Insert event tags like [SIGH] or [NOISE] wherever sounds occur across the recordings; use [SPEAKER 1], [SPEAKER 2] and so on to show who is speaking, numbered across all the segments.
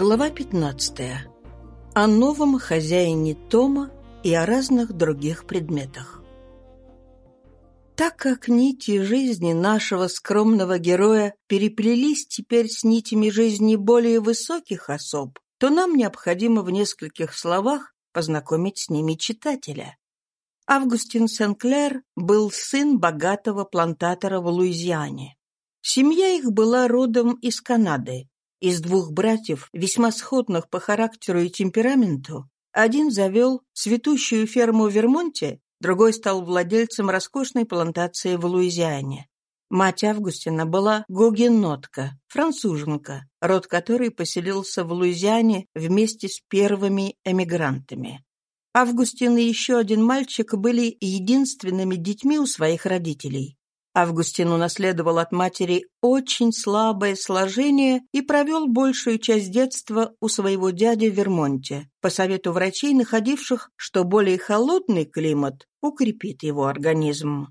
[SPEAKER 1] Глава 15. О новом хозяине Тома и о разных других предметах. Так как нити жизни нашего скромного героя переплелись теперь с нитями жизни более высоких особ, то нам необходимо в нескольких словах познакомить с ними читателя. Августин Сен-Клер был сын богатого плантатора в Луизиане. Семья их была родом из Канады, из двух братьев, весьма сходных по характеру и темпераменту, один завел цветущую ферму в Вермонте, другой стал владельцем роскошной плантации в Луизиане. Мать Августина была гугенотка, француженка, род которой поселился в Луизиане вместе с первыми эмигрантами. Августин и еще один мальчик были единственными детьми у своих родителей. Августин унаследовал от матери очень слабое сложение и провел большую часть детства у своего дяди в Вермонте, по совету врачей, находивших, что более холодный климат укрепит его организм.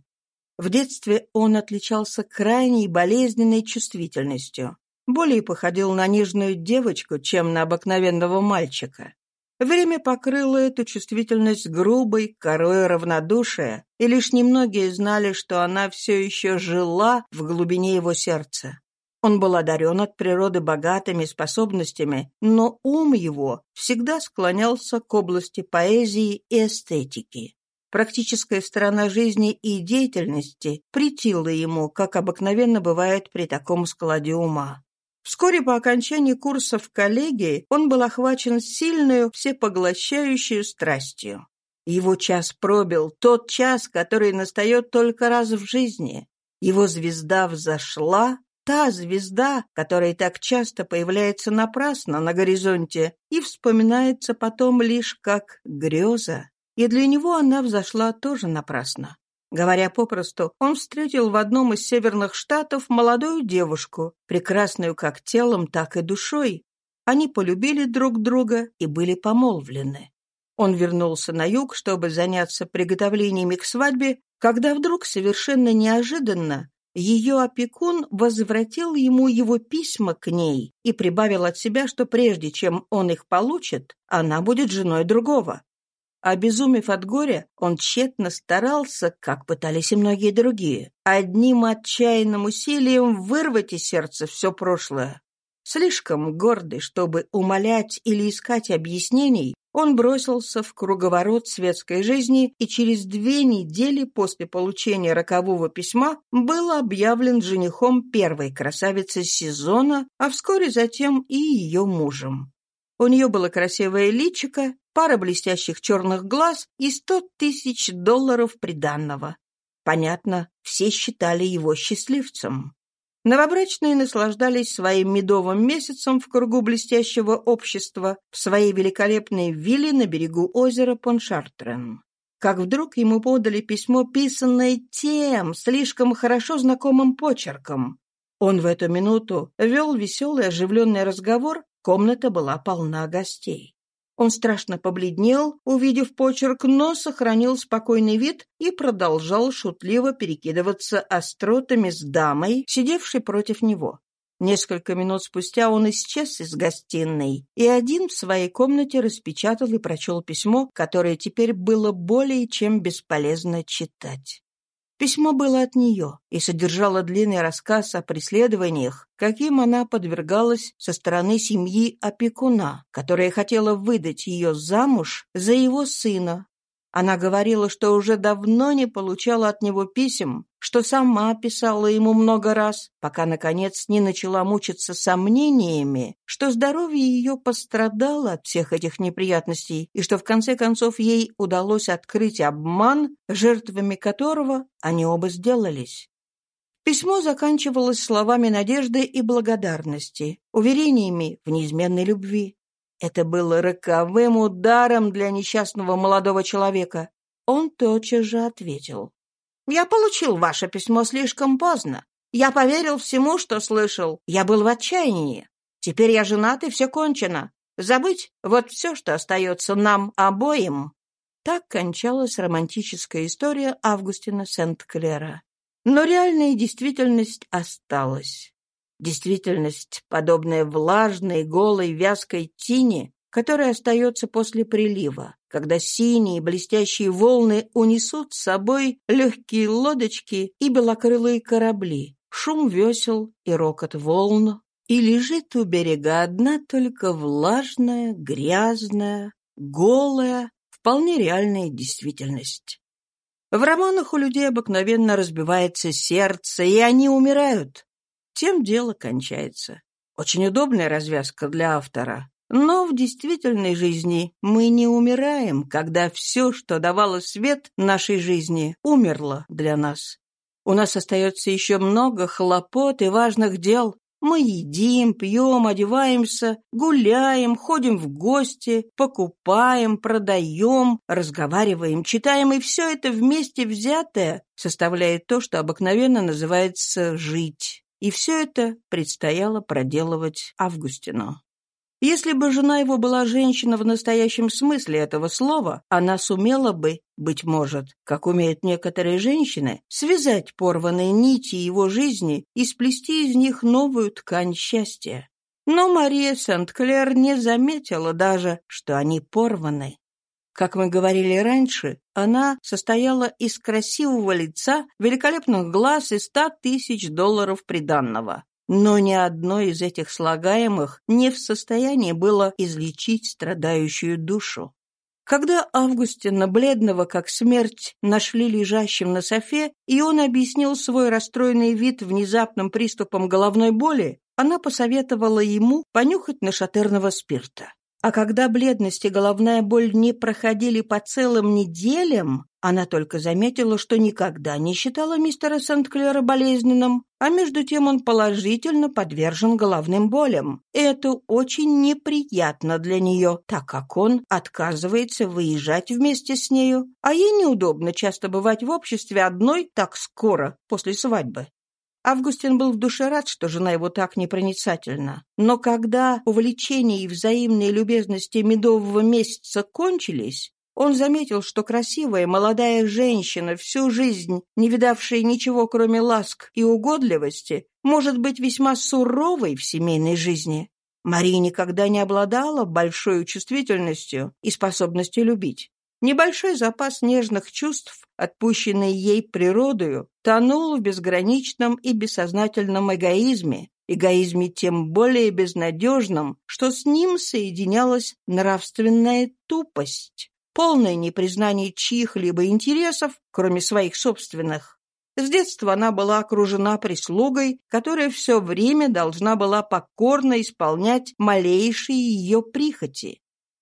[SPEAKER 1] В детстве он отличался крайней болезненной чувствительностью. Более походил на нежную девочку, чем на обыкновенного мальчика. Время покрыло эту чувствительность грубой, корой равнодушия, и лишь немногие знали, что она все еще жила в глубине его сердца. Он был одарен от природы богатыми способностями, но ум его всегда склонялся к области поэзии и эстетики. Практическая сторона жизни и деятельности притила ему, как обыкновенно бывает при таком складе ума. Вскоре по окончании курса в коллегии он был охвачен сильной, всепоглощающей страстью. Его час пробил, тот час, который настает только раз в жизни. Его звезда взошла, та звезда, которая так часто появляется напрасно на горизонте и вспоминается потом лишь как греза. И для него она взошла тоже напрасно. Говоря попросту, он встретил в одном из северных штатов молодую девушку, прекрасную как телом, так и душой. Они полюбили друг друга и были помолвлены. Он вернулся на юг, чтобы заняться приготовлениями к свадьбе, когда вдруг совершенно неожиданно ее опекун возвратил ему его письма к ней и прибавил от себя, что прежде чем он их получит, она будет женой другого. Обезумев от горя, он тщетно старался, как пытались и многие другие, одним отчаянным усилием вырвать из сердца все прошлое. Слишком гордый, чтобы умолять или искать объяснений, он бросился в круговорот светской жизни и через две недели после получения рокового письма был объявлен женихом первой красавицы сезона, а вскоре затем и ее мужем. У нее было красивое личико, пара блестящих черных глаз и сто тысяч долларов приданного. Понятно, все считали его счастливцем. Новобрачные наслаждались своим медовым месяцем в кругу блестящего общества в своей великолепной вилле на берегу озера Поншартрен. Как вдруг ему подали письмо, писанное тем, слишком хорошо знакомым почерком. Он в эту минуту вел веселый оживленный разговор, комната была полна гостей. Он страшно побледнел, увидев почерк, но сохранил спокойный вид и продолжал шутливо перекидываться остротами с дамой, сидевшей против него. Несколько минут спустя он исчез из гостиной и один в своей комнате распечатал и прочел письмо, которое теперь было более чем бесполезно читать. Письмо было от нее и содержало длинный рассказ о преследованиях, каким она подвергалась со стороны семьи опекуна, которая хотела выдать ее замуж за его сына, она говорила, что уже давно не получала от него писем, что сама писала ему много раз, пока, наконец, не начала мучиться сомнениями, что здоровье ее пострадало от всех этих неприятностей и что, в конце концов, ей удалось открыть обман, жертвами которого они оба сделались. Письмо заканчивалось словами надежды и благодарности, уверениями в неизменной любви. Это было роковым ударом для несчастного молодого человека. Он тотчас же ответил. «Я получил ваше письмо слишком поздно. Я поверил всему, что слышал. Я был в отчаянии. Теперь я женат, и все кончено. Забыть — вот все, что остается нам обоим». Так кончалась романтическая история Августина Сент-Клера. Но реальная действительность осталась. Действительность, подобная влажной, голой, вязкой тине, которая остается после прилива, когда синие блестящие волны унесут с собой легкие лодочки и белокрылые корабли, шум весел и рокот волн, и лежит у берега одна только влажная, грязная, голая, вполне реальная действительность. В романах у людей обыкновенно разбивается сердце, и они умирают. Тем дело кончается. Очень удобная развязка для автора. Но в действительной жизни мы не умираем, когда все, что давало свет нашей жизни, умерло для нас. У нас остается еще много хлопот и важных дел. Мы едим, пьем, одеваемся, гуляем, ходим в гости, покупаем, продаем, разговариваем, читаем, и все это вместе взятое составляет то, что обыкновенно называется «жить». И все это предстояло проделывать Августину. Если бы жена его была женщина в настоящем смысле этого слова, она сумела бы, быть может, как умеют некоторые женщины, связать порванные нити его жизни и сплести из них новую ткань счастья. Но Мария Сент-Клер не заметила даже, что они порваны. Как мы говорили раньше, она состояла из красивого лица, великолепных глаз и ста тысяч долларов приданного. Но ни одно из этих слагаемых не в состоянии было излечить страдающую душу. Когда Августина, бледного как смерть, нашли лежащим на софе, и он объяснил свой расстроенный вид внезапным приступом головной боли, она посоветовала ему понюхать нашатерного спирта. А когда бледность и головная боль не проходили по целым неделям, она только заметила, что никогда не считала мистера Сент-Клера болезненным, а между тем он положительно подвержен головным болям. Это очень неприятно для нее, так как он отказывается выезжать вместе с нею, а ей неудобно часто бывать в обществе одной так скоро после свадьбы. Августин был в душе рад, что жена его так непроницательна. Но когда увлечения и взаимные любезности медового месяца кончились, он заметил, что красивая молодая женщина, всю жизнь не видавшая ничего, кроме ласк и угодливости, может быть весьма суровой в семейной жизни. Мария никогда не обладала большой чувствительностью и способностью любить. Небольшой запас нежных чувств, отпущенный ей природою, тонул в безграничном и бессознательном эгоизме, эгоизме тем более безнадежном, что с ним соединялась нравственная тупость, полное непризнание чьих-либо интересов, кроме своих собственных. С детства она была окружена прислугой, которая все время должна была покорно исполнять малейшие ее прихоти.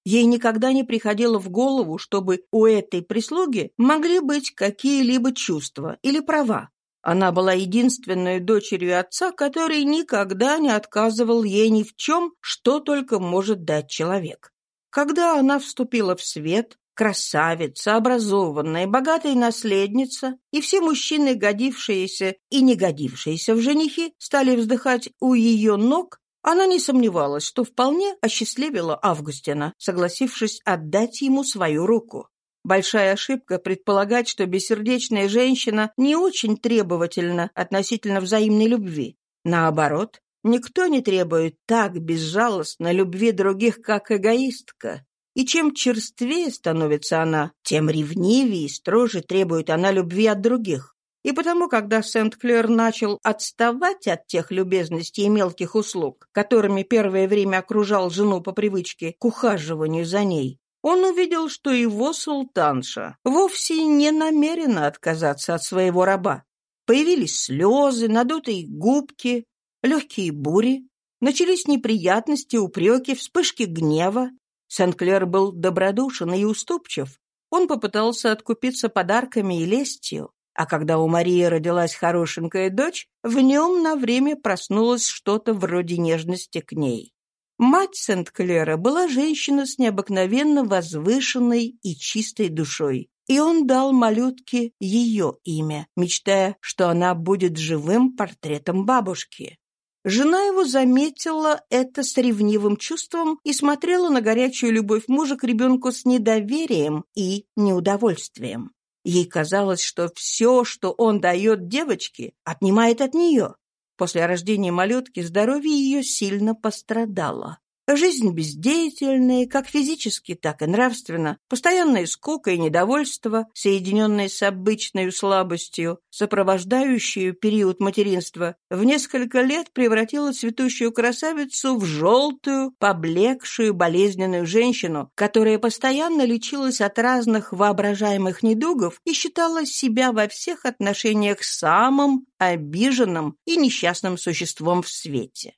[SPEAKER 1] Ей никогда не приходило в голову, чтобы у этой прислуги могли быть какие-либо чувства или права. Она была единственной дочерью отца, который никогда не отказывал ей ни в чем, что только может дать человек. Когда она вступила в свет, красавица, образованная, богатая наследница, и все мужчины, годившиеся и не годившиеся в женихи, стали вздыхать у ее ног, она не сомневалась, что вполне осчастливила Августина, согласившись отдать ему свою руку. Большая ошибка предполагать, что бессердечная женщина не очень требовательна относительно взаимной любви. Наоборот, никто не требует так безжалостно любви других, как эгоистка. И чем черствее становится она, тем ревнивее и строже требует она любви от других. И потому, когда Сент-Клер начал отставать от тех любезностей и мелких услуг, которыми первое время окружал жену по привычке к ухаживанию за ней, он увидел, что его султанша вовсе не намерена отказаться от своего раба. Появились слезы, надутые губки, легкие бури, начались неприятности, упреки, вспышки гнева. Сент-Клер был добродушен и уступчив. Он попытался откупиться подарками и лестью. А когда у Марии родилась хорошенькая дочь, в нем на время проснулось что-то вроде нежности к ней. Мать Сент-Клера была женщина с необыкновенно возвышенной и чистой душой, и он дал малютке ее имя, мечтая, что она будет живым портретом бабушки. Жена его заметила это с ревнивым чувством и смотрела на горячую любовь мужа к ребенку с недоверием и неудовольствием. Ей казалось, что все, что он дает девочке, отнимает от нее. После рождения малютки здоровье ее сильно пострадало. Жизнь бездеятельная, как физически, так и нравственно, постоянная скука и недовольство, соединенные с обычной слабостью, сопровождающую период материнства, в несколько лет превратила цветущую красавицу в желтую, поблекшую, болезненную женщину, которая постоянно лечилась от разных воображаемых недугов и считала себя во всех отношениях самым обиженным и несчастным существом в свете.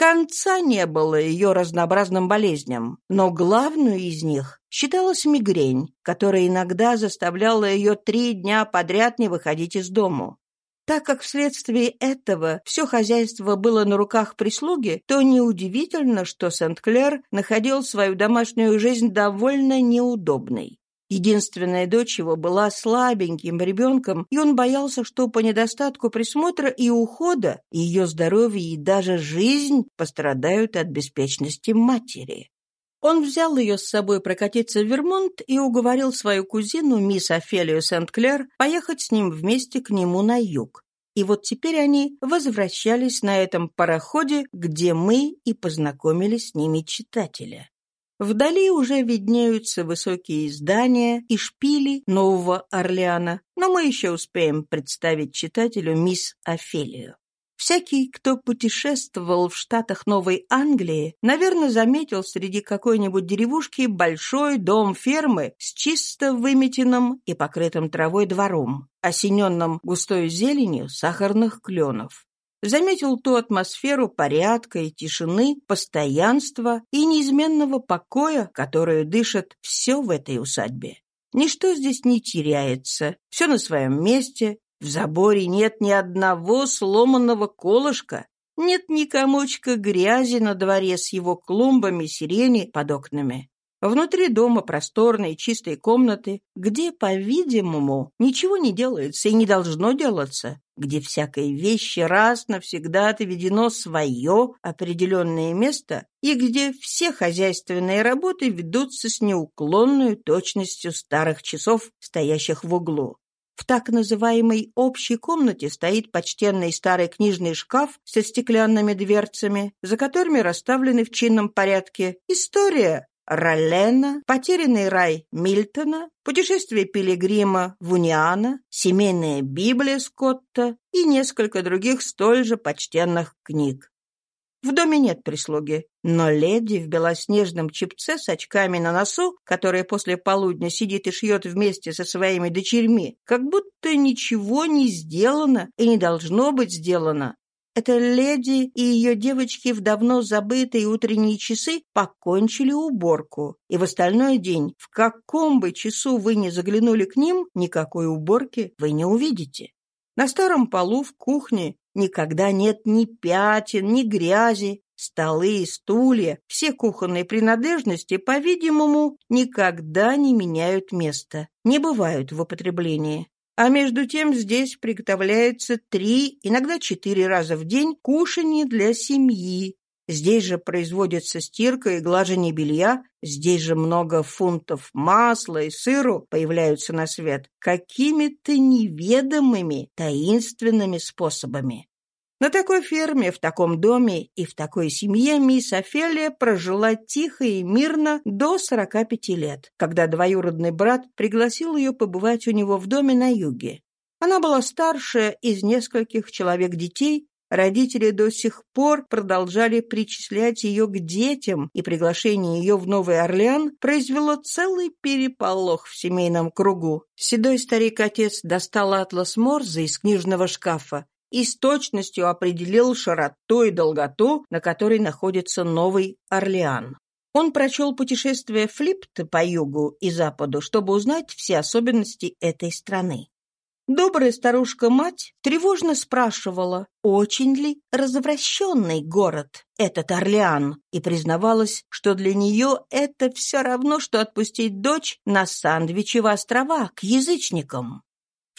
[SPEAKER 1] Конца не было ее разнообразным болезням, но главную из них считалась мигрень, которая иногда заставляла ее три дня подряд не выходить из дому. Так как вследствие этого все хозяйство было на руках прислуги, то неудивительно, что Сент-Клер находил свою домашнюю жизнь довольно неудобной. Единственная дочь его была слабеньким ребенком, и он боялся, что по недостатку присмотра и ухода ее здоровье и даже жизнь пострадают от беспечности матери. Он взял ее с собой прокатиться в Вермонт и уговорил свою кузину, мисс Офелию Сент-Клер, поехать с ним вместе к нему на юг. И вот теперь они возвращались на этом пароходе, где мы и познакомили с ними читателя. Вдали уже виднеются высокие здания и шпили Нового Орлеана, но мы еще успеем представить читателю мисс Офелию. Всякий, кто путешествовал в штатах Новой Англии, наверное, заметил среди какой-нибудь деревушки большой дом фермы с чисто выметенным и покрытым травой двором, осененным густой зеленью сахарных кленов заметил ту атмосферу порядка и тишины, постоянства и неизменного покоя, которую дышит все в этой усадьбе. Ничто здесь не теряется, все на своем месте, в заборе нет ни одного сломанного колышка, нет ни комочка грязи на дворе с его клумбами сирени под окнами. Внутри дома просторные чистые комнаты, где, по-видимому, ничего не делается и не должно делаться, где всякой вещи раз навсегда отведено свое определенное место и где все хозяйственные работы ведутся с неуклонной точностью старых часов, стоящих в углу. В так называемой общей комнате стоит почтенный старый книжный шкаф со стеклянными дверцами, за которыми расставлены в чинном порядке история, Роллена, «Потерянный рай» Мильтона, «Путешествие пилигрима» Вуниана, «Семейная Библия» Скотта и несколько других столь же почтенных книг. В доме нет прислуги, но леди в белоснежном чипце с очками на носу, которая после полудня сидит и шьет вместе со своими дочерьми, как будто ничего не сделано и не должно быть сделано, эта леди и ее девочки в давно забытые утренние часы покончили уборку, и в остальной день, в каком бы часу вы ни заглянули к ним, никакой уборки вы не увидите. На старом полу в кухне никогда нет ни пятен, ни грязи, Столы и стулья, все кухонные принадлежности, по-видимому, никогда не меняют место, не бывают в употреблении. А между тем здесь приготовляется три, иногда четыре раза в день кушанье для семьи. Здесь же производится стирка и глажение белья, здесь же много фунтов масла и сыру появляются на свет какими-то неведомыми таинственными способами. На такой ферме, в таком доме и в такой семье мисс Офелия прожила тихо и мирно до 45 лет, когда двоюродный брат пригласил ее побывать у него в доме на юге. Она была старшая из нескольких человек детей, Родители до сих пор продолжали причислять ее к детям, и приглашение ее в Новый Орлеан произвело целый переполох в семейном кругу. Седой старик-отец достал атлас Морзе из книжного шкафа и с точностью определил широту и долготу, на которой находится Новый Орлеан. Он прочел путешествие Флипта по югу и западу, чтобы узнать все особенности этой страны. Добрая старушка-мать тревожно спрашивала, очень ли развращенный город этот Орлеан, и признавалась, что для нее это все равно, что отпустить дочь на Сандвичево острова к язычникам.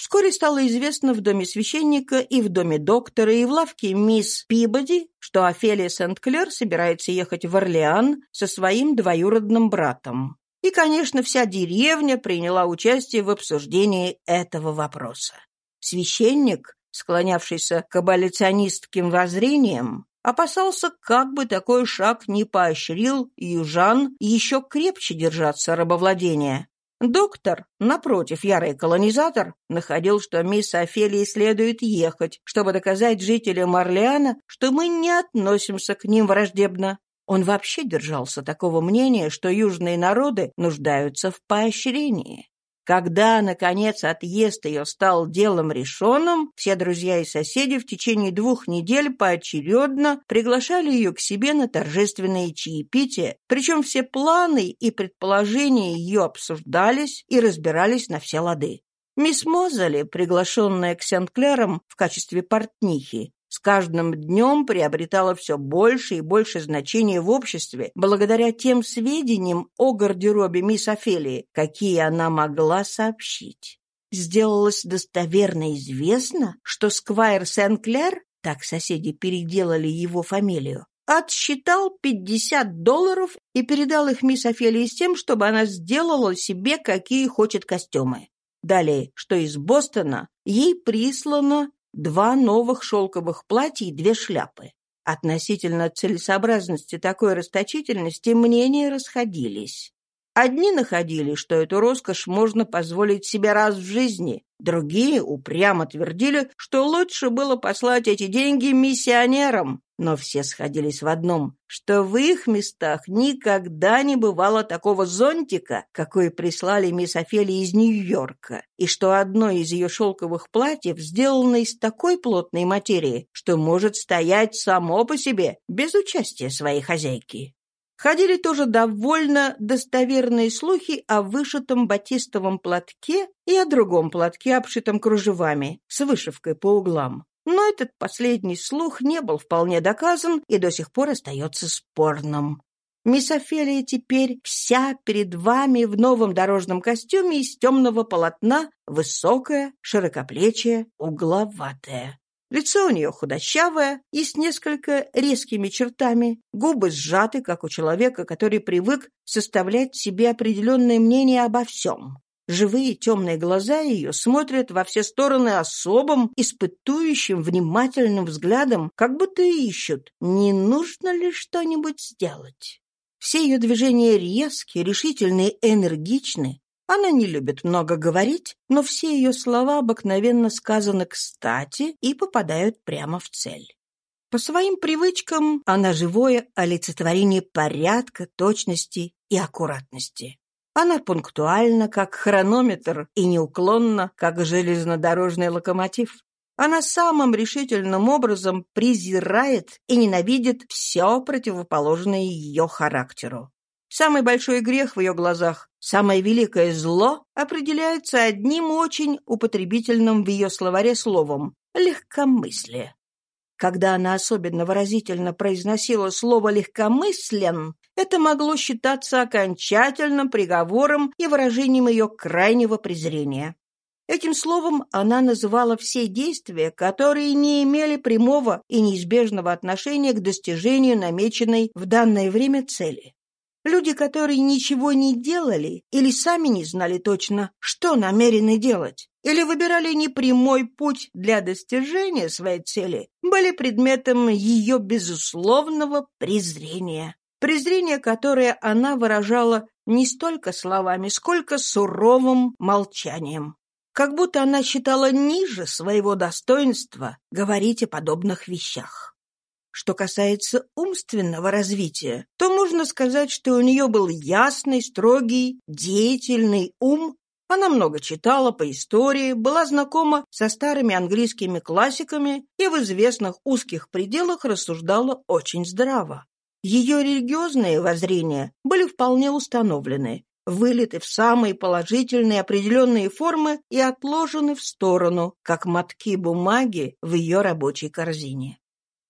[SPEAKER 1] Вскоре стало известно в доме священника и в доме доктора и в лавке мисс Пибоди, что Офелия Сент-Клер собирается ехать в Орлеан со своим двоюродным братом. И, конечно, вся деревня приняла участие в обсуждении этого вопроса. Священник, склонявшийся к аболиционистским воззрениям, опасался, как бы такой шаг не поощрил южан еще крепче держаться рабовладения. Доктор, напротив, ярый колонизатор, находил, что мисс Офелии следует ехать, чтобы доказать жителям Орлеана, что мы не относимся к ним враждебно. Он вообще держался такого мнения, что южные народы нуждаются в поощрении. Когда, наконец, отъезд ее стал делом решенным, все друзья и соседи в течение двух недель поочередно приглашали ее к себе на торжественные чаепития, причем все планы и предположения ее обсуждались и разбирались на все лады. Мисс Мозали, приглашенная к Сент-Клерам в качестве портнихи, с каждым днем приобретала все больше и больше значения в обществе благодаря тем сведениям о гардеробе мисс Офелии, какие она могла сообщить. Сделалось достоверно известно, что Сквайр Сен-Клер, так соседи переделали его фамилию, отсчитал 50 долларов и передал их мисс Офелии с тем, чтобы она сделала себе какие хочет костюмы. Далее, что из Бостона ей прислано два новых шелковых платья и две шляпы. Относительно целесообразности такой расточительности мнения расходились. Одни находили, что эту роскошь можно позволить себе раз в жизни, другие упрямо твердили, что лучше было послать эти деньги миссионерам, но все сходились в одном, что в их местах никогда не бывало такого зонтика, какой прислали мисс Офелии из Нью-Йорка, и что одно из ее шелковых платьев сделано из такой плотной материи, что может стоять само по себе, без участия своей хозяйки. Ходили тоже довольно достоверные слухи о вышитом батистовом платке и о другом платке, обшитом кружевами, с вышивкой по углам. Но этот последний слух не был вполне доказан и до сих пор остается спорным. Мисс Офелия теперь вся перед вами в новом дорожном костюме из темного полотна, высокая, широкоплечая, угловатая. Лицо у нее худощавое и с несколько резкими чертами, губы сжаты, как у человека, который привык составлять себе определенное мнение обо всем. Живые темные глаза ее смотрят во все стороны особым, испытующим, внимательным взглядом, как будто ищут, не нужно ли что-нибудь сделать. Все ее движения резкие, решительные, энергичны, она не любит много говорить, но все ее слова обыкновенно сказаны кстати и попадают прямо в цель. По своим привычкам она живое олицетворение порядка, точности и аккуратности. Она пунктуальна, как хронометр, и неуклонна, как железнодорожный локомотив. Она самым решительным образом презирает и ненавидит все противоположное ее характеру. Самый большой грех в ее глазах, самое великое зло определяется одним очень употребительным в ее словаре словом — легкомыслие. Когда она особенно выразительно произносила слово «легкомыслен», это могло считаться окончательным приговором и выражением ее крайнего презрения. Этим словом она называла все действия, которые не имели прямого и неизбежного отношения к достижению намеченной в данное время цели. Люди, которые ничего не делали или сами не знали точно, что намерены делать, или выбирали непрямой путь для достижения своей цели, были предметом ее безусловного презрения. Презрение, которое она выражала не столько словами, сколько суровым молчанием. Как будто она считала ниже своего достоинства говорить о подобных вещах. Что касается умственного развития, то можно сказать, что у нее был ясный, строгий, деятельный ум. Она много читала по истории, была знакома со старыми английскими классиками и в известных узких пределах рассуждала очень здраво. Ее религиозные воззрения были вполне установлены, вылиты в самые положительные определенные формы и отложены в сторону, как мотки бумаги в ее рабочей корзине.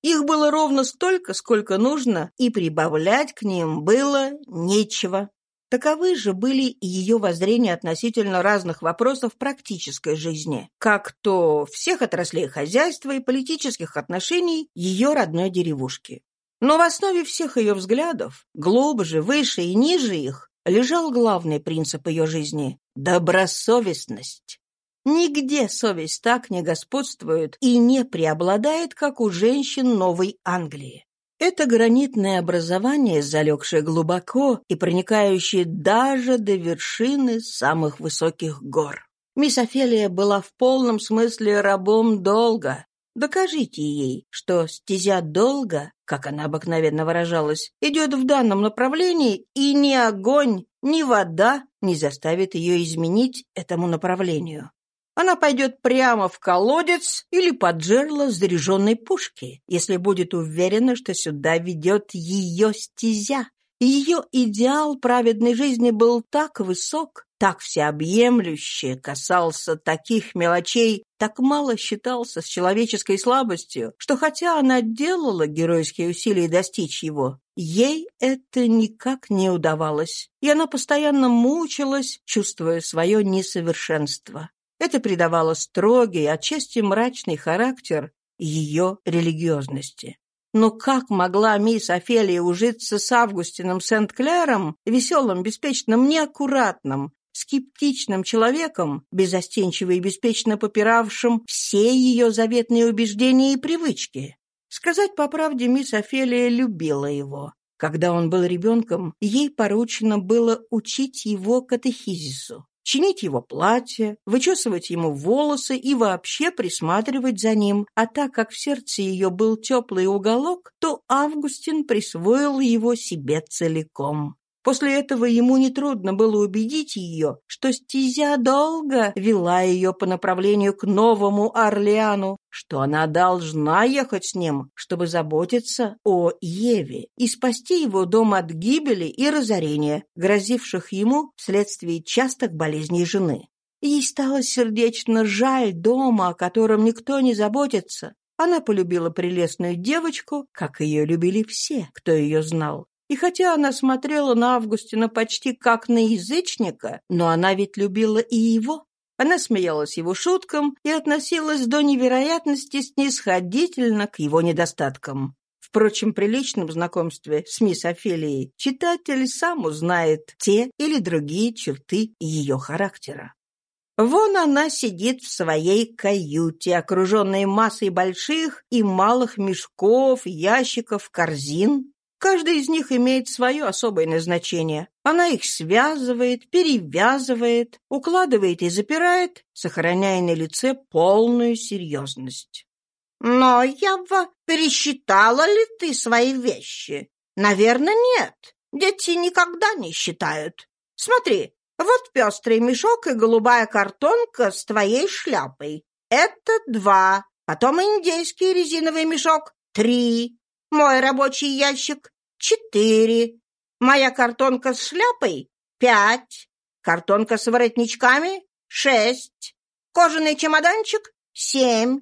[SPEAKER 1] Их было ровно столько, сколько нужно, и прибавлять к ним было нечего. Таковы же были ее воззрения относительно разных вопросов практической жизни, как то всех отраслей хозяйства и политических отношений ее родной деревушки. Но в основе всех ее взглядов, глубже, выше и ниже их, лежал главный принцип ее жизни – добросовестность. Нигде совесть так не господствует и не преобладает, как у женщин Новой Англии. Это гранитное образование, залегшее глубоко и проникающее даже до вершины самых высоких гор. Мисс Офелия была в полном смысле рабом долга. Докажите ей, что стезя долга, как она обыкновенно выражалась, идет в данном направлении, и ни огонь, ни вода не заставит ее изменить этому направлению. Она пойдет прямо в колодец или под жерло заряженной пушки, если будет уверена, что сюда ведет ее стезя. Ее идеал праведной жизни был так высок, так всеобъемлюще касался таких мелочей, так мало считался с человеческой слабостью, что хотя она делала геройские усилия достичь его, ей это никак не удавалось, и она постоянно мучилась, чувствуя свое несовершенство. Это придавало строгий, отчасти мрачный характер ее религиозности. Но как могла мисс Офелия ужиться с Августином Сент-Клером, веселым, беспечным, неаккуратным, скептичным человеком, безостенчиво и беспечно попиравшим все ее заветные убеждения и привычки? Сказать по правде, мисс Офелия любила его. Когда он был ребенком, ей поручено было учить его катехизису чинить его платье, вычесывать ему волосы и вообще присматривать за ним, а так как в сердце ее был теплый уголок, то Августин присвоил его себе целиком. После этого ему нетрудно было убедить ее, что стезя долго вела ее по направлению к Новому Орлеану, что она должна ехать с ним, чтобы заботиться о Еве и спасти его дом от гибели и разорения, грозивших ему вследствие частых болезней жены. Ей стало сердечно жаль дома, о котором никто не заботится. Она полюбила прелестную девочку, как ее любили все, кто ее знал. И хотя она смотрела на Августина почти как на язычника, но она ведь любила и его. Она смеялась его шуткам и относилась до невероятности снисходительно к его недостаткам. Впрочем, при личном знакомстве с мисс Офелией читатель сам узнает те или другие черты ее характера. Вон она сидит в своей каюте, окруженной массой больших и малых мешков, ящиков, корзин, Каждый из них имеет свое особое назначение. Она их связывает, перевязывает, укладывает и запирает, сохраняя на лице полную серьезность.
[SPEAKER 2] «Но, Ява, пересчитала ли ты свои вещи?» «Наверное, нет. Дети никогда не считают. Смотри, вот пестрый мешок и голубая картонка с твоей шляпой. Это два. Потом индейский резиновый мешок — три. Мой рабочий ящик — четыре. Моя картонка с шляпой — пять. Картонка с воротничками — шесть. Кожаный чемоданчик — семь.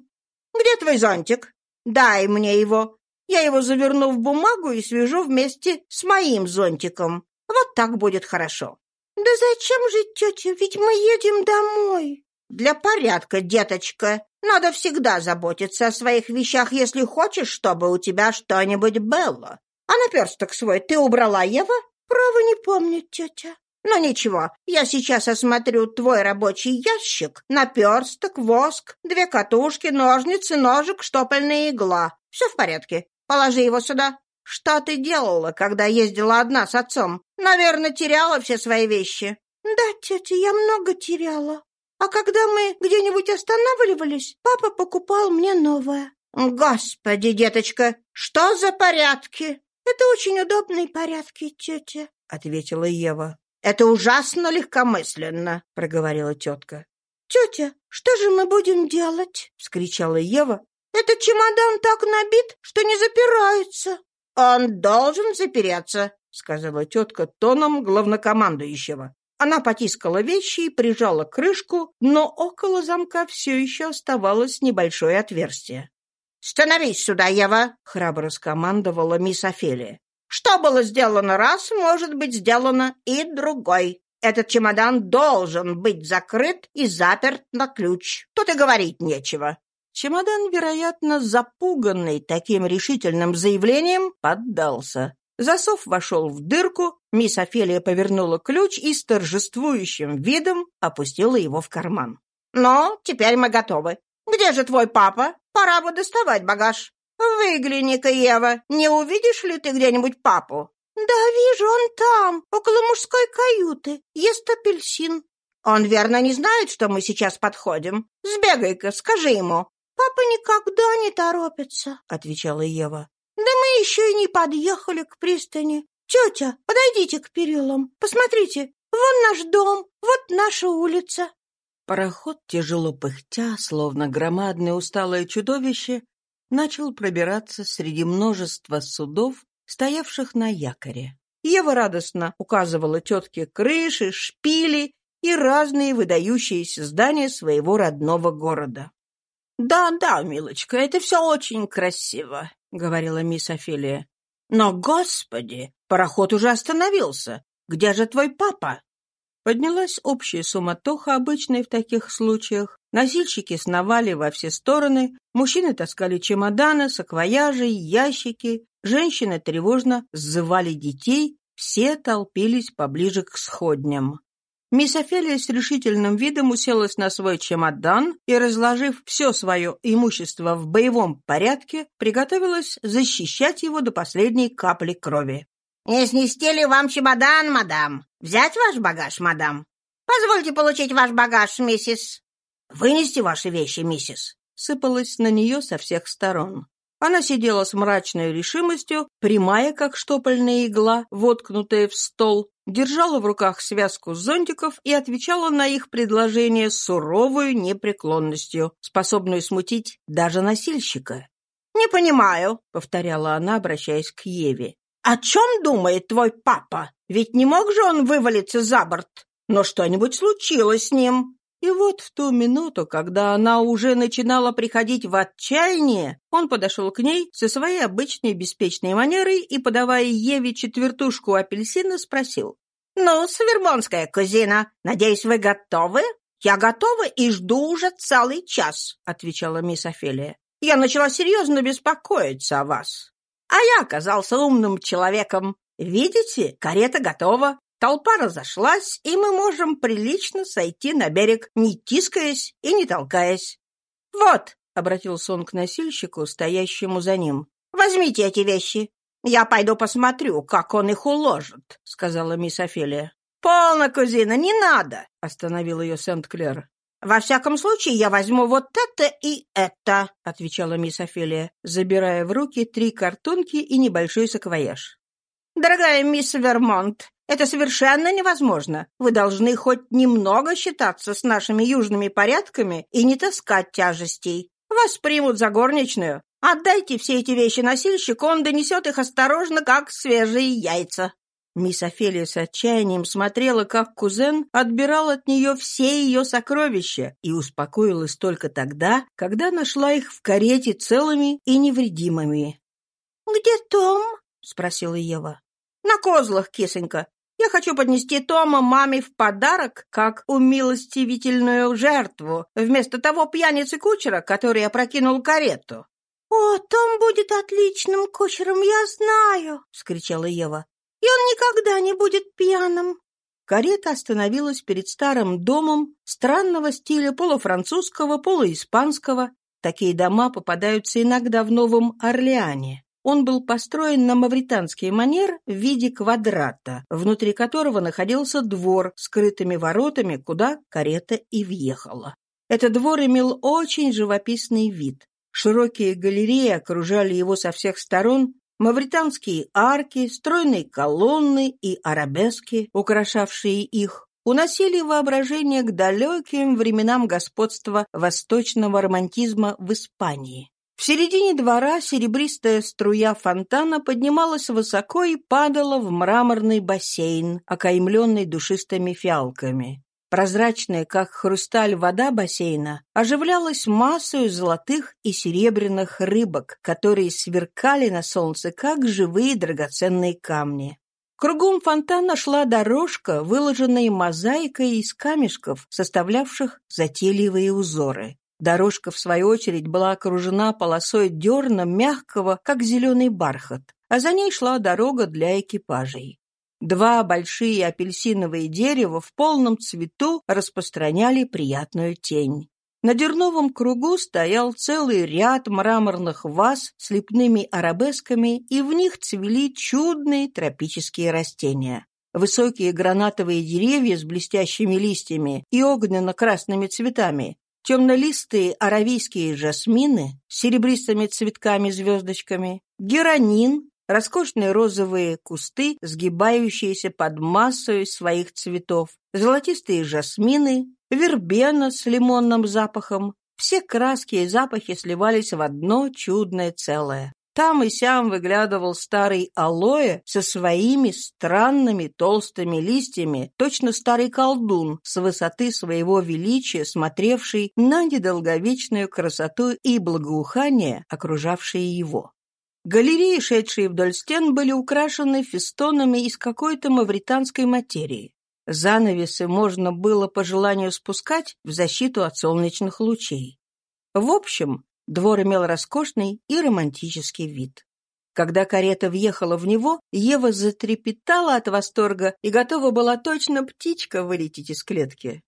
[SPEAKER 2] Где твой зонтик? Дай мне его. Я его заверну в бумагу и свяжу вместе с моим зонтиком. Вот так будет хорошо.
[SPEAKER 3] Да зачем же, тетя, ведь мы едем домой.
[SPEAKER 2] Для порядка, деточка. Надо всегда заботиться о своих вещах, если хочешь, чтобы у тебя что-нибудь было. А наперсток свой ты убрала, Ева?
[SPEAKER 3] Право не помню, тетя.
[SPEAKER 2] Ну ничего, я сейчас осмотрю твой рабочий ящик. Наперсток, воск, две катушки, ножницы, ножик, штопальная игла. Все в порядке. Положи его сюда. Что ты делала, когда ездила одна с отцом? Наверное, теряла все свои вещи.
[SPEAKER 3] Да, тетя, я много теряла. А когда мы где-нибудь останавливались, папа покупал мне новое.
[SPEAKER 2] Господи, деточка, что за порядки?
[SPEAKER 3] Это очень удобные порядки, тетя,
[SPEAKER 1] ответила Ева.
[SPEAKER 2] Это ужасно легкомысленно, проговорила тетка.
[SPEAKER 3] Тетя, что же мы будем делать?
[SPEAKER 1] вскричала Ева.
[SPEAKER 3] Этот чемодан так набит, что не запирается.
[SPEAKER 2] Он должен запереться, сказала тетка тоном главнокомандующего. Она потискала вещи и прижала крышку, но около замка все еще оставалось небольшое отверстие. «Становись сюда, Ева!» — храбро скомандовала мисс Офелия. «Что было сделано раз, может быть сделано и другой. Этот чемодан должен быть закрыт и заперт на ключ. Тут и говорить нечего». Чемодан, вероятно, запуганный таким решительным заявлением, поддался. Засов вошел в дырку, мисс Офелия повернула ключ и с торжествующим видом опустила его в карман. «Ну, теперь мы готовы. Где же твой папа? Пора бы доставать багаж. Выгляни-ка, Ева, не увидишь ли ты где-нибудь папу?»
[SPEAKER 3] «Да, вижу, он там, около мужской каюты, ест апельсин».
[SPEAKER 2] «Он, верно, не знает, что мы сейчас подходим. Сбегай-ка, скажи ему».
[SPEAKER 3] «Папа никогда не торопится», — отвечала Ева. «Да мы еще и не подъехали к пристани. Тетя, подойдите к перилам. Посмотрите, вон наш дом, вот наша улица».
[SPEAKER 1] Пароход, тяжело пыхтя, словно громадное усталое чудовище, начал пробираться среди множества судов, стоявших на якоре. Ева радостно указывала тетке крыши, шпили и разные выдающиеся здания своего родного города.
[SPEAKER 2] «Да, да, милочка, это все очень красиво», — говорила мисс Офелия. «Но, господи, пароход уже остановился. Где же твой папа?»
[SPEAKER 1] Поднялась общая суматоха, обычная в таких случаях. Носильщики сновали во все стороны, мужчины таскали чемоданы, саквояжи, ящики, женщины тревожно сзывали детей, все толпились поближе к сходням. Мисс Офелия с решительным видом уселась на свой чемодан и, разложив все свое имущество в боевом порядке, приготовилась защищать его до последней капли крови.
[SPEAKER 2] «Не снести ли вам чемодан, мадам? Взять ваш багаж, мадам? Позвольте получить ваш багаж, миссис». «Вынести ваши вещи, миссис», — сыпалась на нее со всех сторон. Она сидела с мрачной решимостью, прямая, как штопольная игла, воткнутая в стол, держала в руках связку зонтиков и отвечала на их предложение суровой непреклонностью, способную смутить даже носильщика. «Не понимаю», — повторяла она, обращаясь к Еве. «О чем думает твой папа? Ведь не мог же он вывалиться за борт? Но что-нибудь случилось с ним». И вот в ту минуту, когда она уже начинала приходить в отчаяние, он подошел к ней со своей обычной беспечной манерой и, подавая Еве четвертушку апельсина, спросил. «Ну, свермонская кузина, надеюсь, вы готовы?» «Я готова и жду уже целый час», — отвечала мисс Офелия. «Я начала серьезно беспокоиться о вас. А я оказался умным человеком. Видите, карета готова, толпа разошлась, и мы можем прилично сойти на берег, не тискаясь и не толкаясь. «Вот», — обратился он к носильщику, стоящему за ним, — «возьмите эти вещи. Я пойду посмотрю, как он их уложит», — сказала мисс Офелия. «Полно, кузина, не надо», — остановил ее Сент-Клер. «Во всяком случае, я возьму вот это и это», — отвечала мисс Офелия, забирая в руки три картонки и небольшой саквояж. «Дорогая мисс Вермонт, это совершенно невозможно. Вы должны хоть немного считаться с нашими южными порядками и не таскать тяжестей. Вас примут за горничную. Отдайте все эти вещи носильщику, он донесет их осторожно, как свежие яйца». Мисс Офелия с отчаянием смотрела, как кузен отбирал от нее все ее сокровища и успокоилась только тогда, когда нашла их в карете целыми и невредимыми.
[SPEAKER 3] «Где Том?»
[SPEAKER 2] — спросила Ева. «На козлах, кисонька. Я хочу поднести Тома маме в подарок, как умилостивительную жертву, вместо того пьяницы-кучера, который опрокинул карету».
[SPEAKER 3] «О, Том будет отличным кучером, я знаю!» — вскричала Ева и он никогда не будет пьяным.
[SPEAKER 2] Карета остановилась перед старым домом странного стиля полуфранцузского, полуиспанского. Такие дома попадаются иногда в Новом Орлеане. Он был построен на мавританский манер в виде квадрата, внутри которого находился двор с скрытыми воротами, куда карета и въехала. Этот двор имел очень живописный вид. Широкие галереи окружали его со всех сторон, Мавританские арки, стройные колонны и арабески, украшавшие их, уносили воображение к далеким временам господства восточного романтизма в Испании. В середине двора серебристая струя фонтана поднималась высоко и падала в мраморный бассейн, окаймленный душистыми фиалками. Прозрачная, как хрусталь, вода бассейна оживлялась массой золотых и серебряных рыбок, которые сверкали на солнце, как живые драгоценные камни. Кругом фонтана шла дорожка, выложенная мозаикой из камешков, составлявших затейливые узоры. Дорожка, в свою очередь, была окружена полосой дерна, мягкого, как зеленый бархат, а за ней шла дорога для экипажей.
[SPEAKER 1] Два большие апельсиновые дерева в полном цвету распространяли приятную тень. На дерновом кругу стоял целый ряд мраморных ваз с лепными арабесками, и в них цвели чудные тропические растения. Высокие гранатовые деревья с блестящими листьями и огненно-красными цветами, темнолистые аравийские жасмины с серебристыми цветками-звездочками, геронин, роскошные розовые кусты, сгибающиеся под массой своих цветов, золотистые жасмины, вербена с лимонным запахом. Все краски и запахи сливались в одно чудное целое. Там и сям выглядывал старый алоэ со своими странными толстыми листьями, точно старый колдун, с высоты своего величия, смотревший на недолговечную красоту и благоухание, окружавшие его. Галереи, шедшие вдоль стен, были украшены фестонами из какой-то мавританской материи. Занавесы можно было по желанию спускать в защиту от солнечных лучей. В общем, двор имел роскошный и романтический вид. Когда карета въехала в него, Ева затрепетала от восторга и готова была точно птичка вылететь из клетки.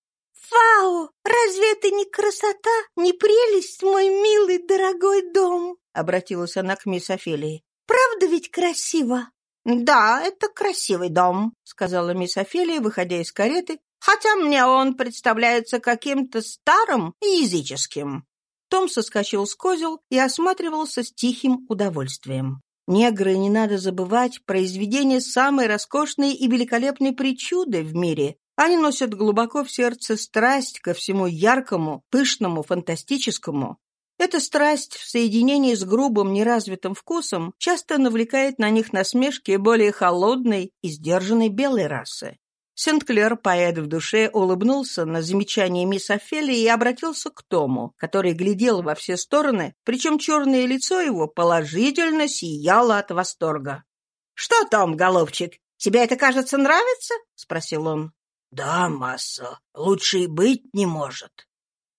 [SPEAKER 3] «Вау! Разве это не красота, не прелесть, мой милый дорогой дом?» — обратилась она к мисс Офелии. «Правда ведь красиво?»
[SPEAKER 2] «Да, это красивый дом», — сказала мисс Офелия, выходя из кареты, «хотя мне он представляется каким-то старым и языческим».
[SPEAKER 1] Том соскочил с козел и осматривался с тихим удовольствием. Негры, не надо забывать, произведение самой роскошной и великолепной причуды в мире. Они носят глубоко в сердце страсть ко всему яркому, пышному, фантастическому. Эта страсть в соединении с грубым, неразвитым вкусом часто навлекает на них насмешки более холодной и сдержанной белой расы. Сент-Клер, поэт в душе, улыбнулся на замечание мисс Офелии и обратился к Тому, который глядел во все стороны, причем черное лицо его положительно сияло от восторга.
[SPEAKER 2] «Что, Том, голубчик, тебе это, кажется, нравится?» — спросил он.
[SPEAKER 4] «Да, масса, лучше и быть не может»,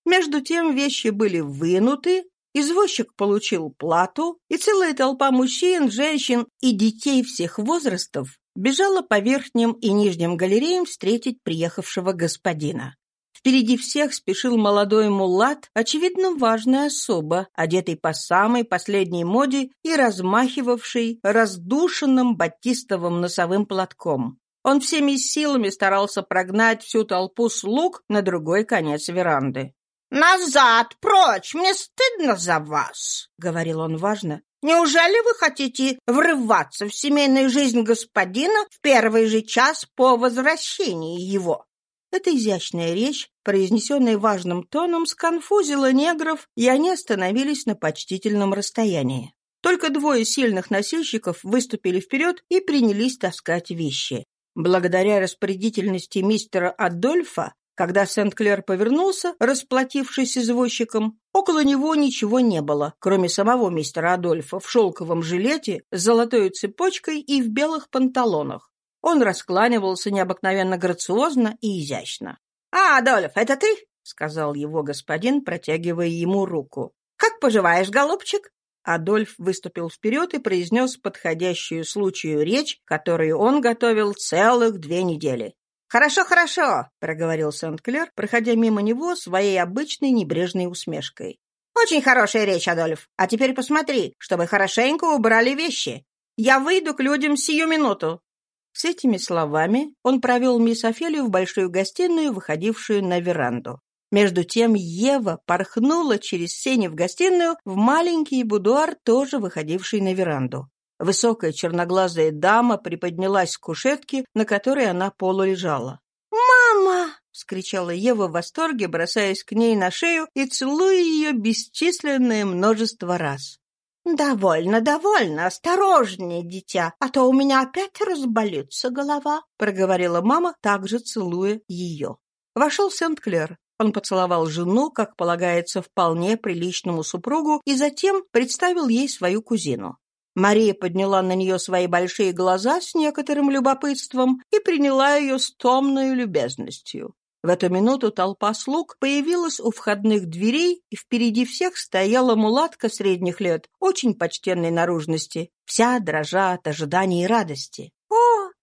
[SPEAKER 1] между тем вещи были вынуты, извозчик получил плату, и целая толпа мужчин, женщин и детей всех возрастов бежала по верхним и нижним галереям встретить приехавшего господина. Впереди всех спешил молодой мулат, очевидно, важная особа, одетый по самой последней моде и размахивавший раздушенным батистовым носовым платком. Он всеми силами старался прогнать всю толпу слуг на другой конец веранды.
[SPEAKER 2] «Назад, прочь! Мне стыдно за вас!» — говорил он важно. «Неужели вы хотите врываться в семейную жизнь господина в первый же час по возвращении его?»
[SPEAKER 1] Эта изящная речь, произнесенная важным тоном, сконфузила негров, и они остановились на почтительном расстоянии. Только двое сильных носильщиков выступили вперед и принялись таскать вещи. Благодаря распорядительности мистера Адольфа когда Сент-Клер повернулся, расплатившись извозчиком, около него ничего не было, кроме самого мистера Адольфа в шелковом жилете с золотой цепочкой и в белых панталонах. Он раскланивался необыкновенно грациозно и изящно.
[SPEAKER 2] «А, Адольф, это ты?» — сказал его господин, протягивая ему руку. «Как поживаешь, голубчик?»
[SPEAKER 1] Адольф выступил вперед и произнес подходящую случаю речь, которую он готовил целых две недели.
[SPEAKER 2] «Хорошо, хорошо», —
[SPEAKER 1] проговорил Сент-Клер, проходя мимо него своей обычной небрежной усмешкой.
[SPEAKER 2] «Очень хорошая речь, Адольф. А теперь посмотри, чтобы хорошенько убрали вещи. Я выйду к людям сию минуту».
[SPEAKER 1] С этими словами он провел мисс Офелию в большую гостиную, выходившую на веранду. Между тем Ева порхнула через сени в гостиную в маленький будуар, тоже выходивший на веранду. Высокая черноглазая дама приподнялась с кушетки, на которой она полулежала.
[SPEAKER 3] «Мама!»
[SPEAKER 1] — вскричала Ева в восторге, бросаясь к ней на шею и целуя ее бесчисленное множество раз.
[SPEAKER 3] «Довольно, довольно, осторожнее, дитя, а то у меня опять разболится голова», —
[SPEAKER 1] проговорила мама, также целуя ее. Вошел Сент-Клер. Он поцеловал жену, как полагается вполне приличному супругу, и затем представил ей свою кузину. Мария подняла на нее свои большие глаза с некоторым любопытством и приняла ее с томной любезностью. В эту минуту толпа слуг появилась у входных дверей, и впереди всех стояла мулатка средних лет, очень почтенной наружности, вся дрожа от ожидания и радости.
[SPEAKER 3] «О,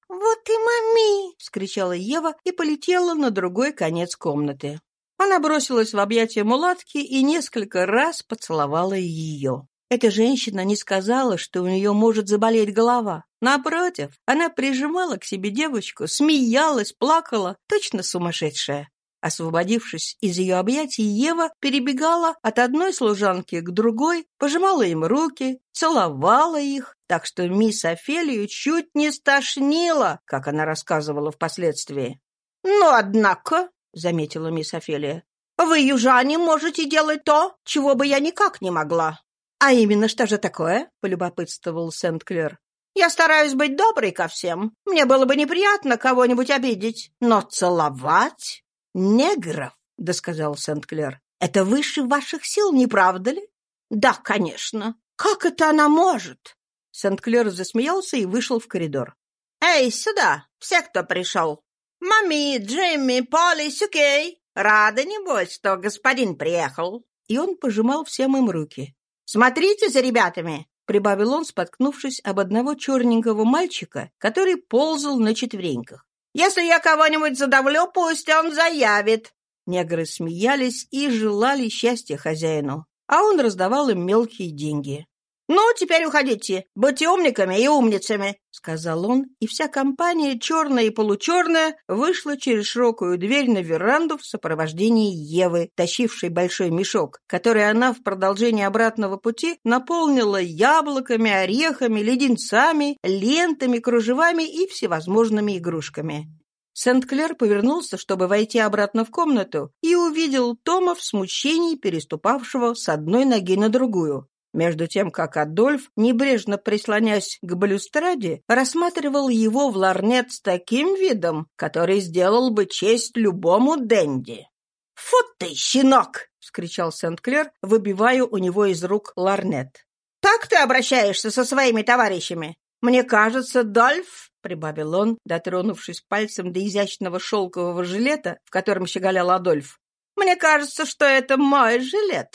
[SPEAKER 3] вот ты, мами!»
[SPEAKER 1] — вскричала Ева и полетела на другой конец комнаты. Она бросилась в объятия мулатки и несколько раз поцеловала ее. Эта женщина не сказала, что у нее может заболеть голова. Напротив, она прижимала к себе девочку, смеялась, плакала, точно сумасшедшая. Освободившись из ее объятий, Ева перебегала от одной служанки к другой, пожимала им руки, целовала их, так что мисс Офелию чуть не стошнила, как она рассказывала впоследствии.
[SPEAKER 2] «Ну, однако», — заметила мисс Офелия, «вы, южане, можете делать то, чего бы я никак не могла».
[SPEAKER 1] «А именно что же такое?» — полюбопытствовал Сент-Клер.
[SPEAKER 2] «Я стараюсь быть доброй ко всем. Мне было бы неприятно кого-нибудь обидеть, но целовать
[SPEAKER 1] «Негров», — досказал Сент-Клер. «Это выше ваших сил, не правда ли?»
[SPEAKER 2] «Да, конечно. Как это она может?»
[SPEAKER 1] Сент-Клер засмеялся и вышел в коридор.
[SPEAKER 2] «Эй, сюда, все, кто пришел. Мами, Джимми, Поли, Сюкей. Рада, небось, что господин приехал».
[SPEAKER 1] И он пожимал всем им руки.
[SPEAKER 2] «Смотрите за ребятами!»
[SPEAKER 1] — прибавил он, споткнувшись об одного черненького мальчика, который ползал на четвереньках.
[SPEAKER 2] Если я кого-нибудь задавлю, пусть он заявит».
[SPEAKER 1] Негры смеялись и желали счастья хозяину, а он раздавал им мелкие деньги.
[SPEAKER 2] «Ну, теперь уходите. Будьте умниками и умницами», —
[SPEAKER 1] сказал он, и вся компания, черная и получерная, вышла через широкую дверь на веранду в сопровождении Евы, тащившей большой мешок, который она в продолжении обратного пути наполнила яблоками, орехами, леденцами, лентами, кружевами и всевозможными игрушками. Сент-Клер повернулся, чтобы войти обратно в комнату, и увидел Тома в смущении, переступавшего с одной ноги на другую. Между тем, как Адольф, небрежно прислонясь к балюстраде, рассматривал его в ларнет с таким видом, который сделал бы честь любому денди.
[SPEAKER 2] «Фу ты, щенок!» — вскричал
[SPEAKER 1] Сент-Клер, выбивая у него из рук ларнет.
[SPEAKER 2] «Так ты обращаешься со своими товарищами? Мне кажется, Дольф...» — прибавил он, дотронувшись пальцем до изящного шелкового жилета, в котором щеголял Адольф. «Мне кажется, что это мой жилет.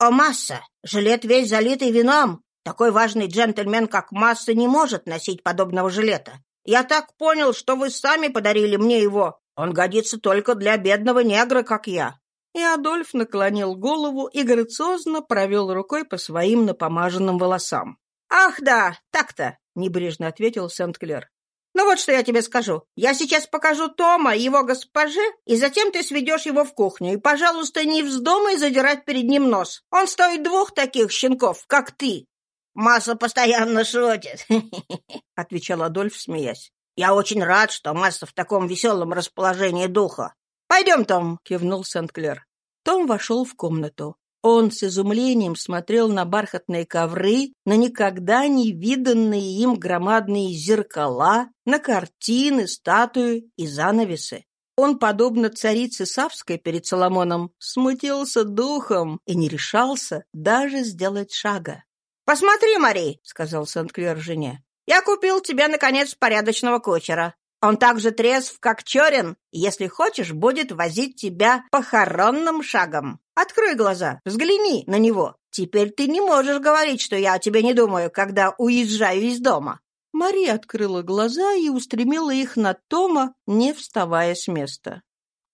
[SPEAKER 3] «О, Масса! Жилет весь залитый вином. Такой важный джентльмен, как Масса, не может носить подобного жилета. Я так понял, что вы сами подарили мне его. Он годится только для бедного негра, как я».
[SPEAKER 1] И Адольф наклонил голову и грациозно провел рукой по своим напомаженным волосам.
[SPEAKER 2] «Ах да, так-то!» — небрежно ответил Сент-Клер. Ну вот что я тебе скажу. Я сейчас покажу Тома его госпоже, и затем ты сведешь его в кухню. И, пожалуйста, не вздумай задирать перед ним нос. Он стоит двух таких щенков, как ты.
[SPEAKER 3] Масса постоянно шутит, [LAUGHS] —
[SPEAKER 2] отвечал Адольф, смеясь. Я очень рад, что Масса в таком веселом расположении духа. Пойдем, Том, — кивнул Сент-Клер.
[SPEAKER 1] Том вошел в комнату. Он с изумлением смотрел на бархатные ковры, на никогда не виданные им громадные зеркала, на картины, статуи и занавесы. Он, подобно царице Савской перед Соломоном, смутился духом и не решался даже сделать шага.
[SPEAKER 2] «Посмотри, Мари», — сказал Сент-Клер жене, — «я купил тебе, наконец, порядочного кучера. Он так же трезв, как черен, если хочешь, будет возить тебя похоронным шагом. Открой глаза, взгляни на него. Теперь ты не можешь говорить, что я о тебе не думаю, когда уезжаю из дома».
[SPEAKER 1] Мария открыла глаза и устремила их на Тома, не вставая с места.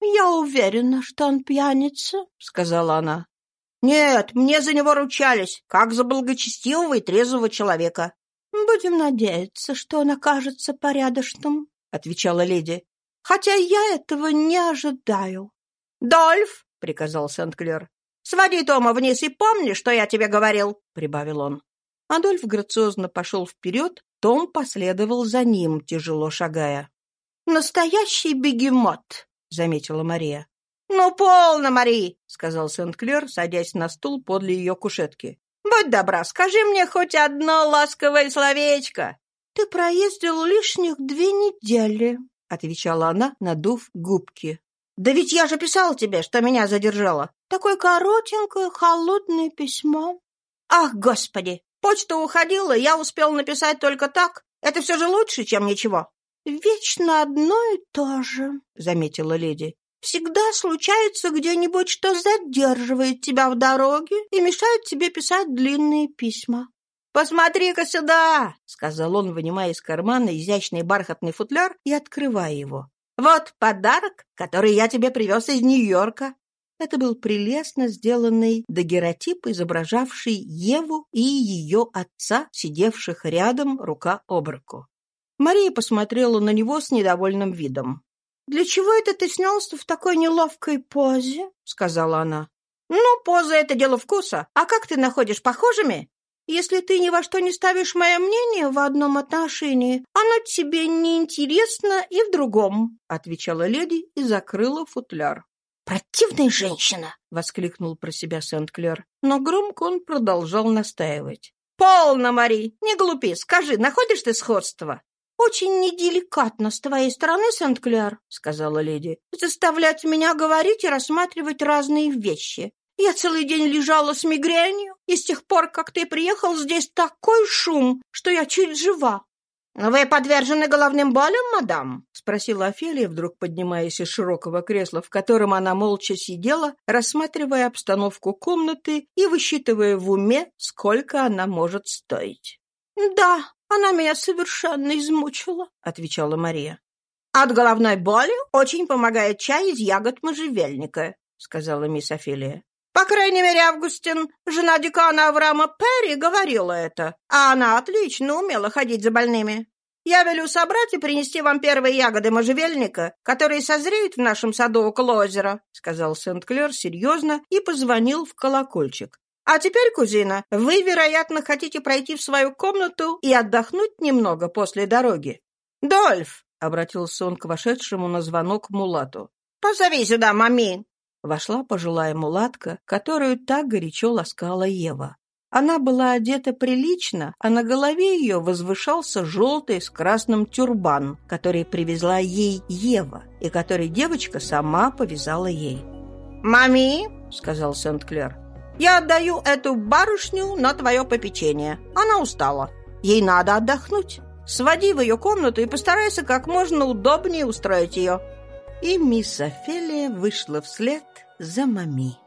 [SPEAKER 3] «Я уверена, что он пьяница», — сказала она.
[SPEAKER 2] «Нет, мне за него ручались, как за благочестивого и трезвого человека».
[SPEAKER 3] «Будем надеяться, что он окажется порядочным», — отвечала леди. «Хотя я этого не ожидаю».
[SPEAKER 2] «Дольф!» — приказал Сент-Клер. «Своди Тома вниз и помни, что я тебе говорил», — прибавил он.
[SPEAKER 1] Адольф грациозно пошел вперед, том последовал за ним, тяжело шагая.
[SPEAKER 3] «Настоящий бегемот», —
[SPEAKER 1] заметила Мария.
[SPEAKER 2] «Ну, полно, Мари», — сказал Сент-Клер, садясь на стул подле ее кушетки. «Будь добра, скажи мне хоть одно ласковое словечко».
[SPEAKER 3] «Ты проездил лишних две недели», —
[SPEAKER 1] отвечала она, надув губки.
[SPEAKER 2] «Да ведь я же писал тебе, что меня задержало».
[SPEAKER 3] «Такое коротенькое, холодное письмо».
[SPEAKER 2] «Ах, господи! Почта уходила, я успел написать только так. Это все же лучше, чем ничего».
[SPEAKER 3] «Вечно одно и то же», — заметила леди. «Всегда случается где-нибудь, что задерживает тебя в дороге и мешает тебе писать длинные письма».
[SPEAKER 2] «Посмотри-ка сюда!» — сказал он, вынимая из кармана изящный бархатный футляр и открывая его. «Вот подарок, который я тебе привез из Нью-Йорка». Это был прелестно сделанный дагеротип, изображавший Еву и ее отца, сидевших рядом рука об руку. Мария посмотрела на него с недовольным видом. «Для чего это ты снялся в такой неловкой позе?» — сказала она. «Ну, поза — это дело вкуса. А как ты находишь похожими?» Если ты ни во что не ставишь мое мнение в одном отношении, оно тебе не интересно и в другом», — отвечала леди и закрыла футляр.
[SPEAKER 3] «Противная женщина!»
[SPEAKER 2] — воскликнул про себя Сент-Клер. Но громко он продолжал настаивать. «Полно, Мари! Не глупи! Скажи, находишь ты сходство?»
[SPEAKER 3] «Очень неделикатно с твоей стороны, Сент-Клер», — сказала леди, «заставлять меня говорить и рассматривать разные вещи. Я целый день лежала с мигренью, и с тех пор, как ты приехал, здесь такой шум, что я чуть жива.
[SPEAKER 2] «Вы подвержены головным болям, мадам?» — спросила Офелия, вдруг поднимаясь из широкого кресла, в котором она молча сидела, рассматривая обстановку комнаты и высчитывая в уме, сколько она может стоить.
[SPEAKER 3] «Да, она меня совершенно измучила», — отвечала Мария.
[SPEAKER 2] «От головной боли очень помогает чай из ягод можжевельника», — сказала мисс Офелия. По крайней мере, Августин, жена декана Авраама Перри, говорила это, а она отлично умела ходить за больными. Я велю собрать и принести вам первые ягоды можжевельника, которые созреют в нашем саду около озера», — сказал Сент-Клер серьезно и позвонил в колокольчик. «А теперь, кузина, вы, вероятно, хотите пройти в свою комнату и отдохнуть немного после дороги». «Дольф», — обратился он к вошедшему на звонок Мулату, — «позови сюда мами». Вошла пожилая мулатка, которую так горячо ласкала Ева. Она была одета прилично, а на голове ее возвышался желтый с красным тюрбан, который привезла ей Ева, и который девочка сама повязала ей. «Мами», — сказал Сент-Клер, — «я отдаю эту барышню на твое попечение. Она устала. Ей надо отдохнуть. Своди в ее комнату и постарайся как можно удобнее устроить ее и мисс Офелия вышла вслед за мами.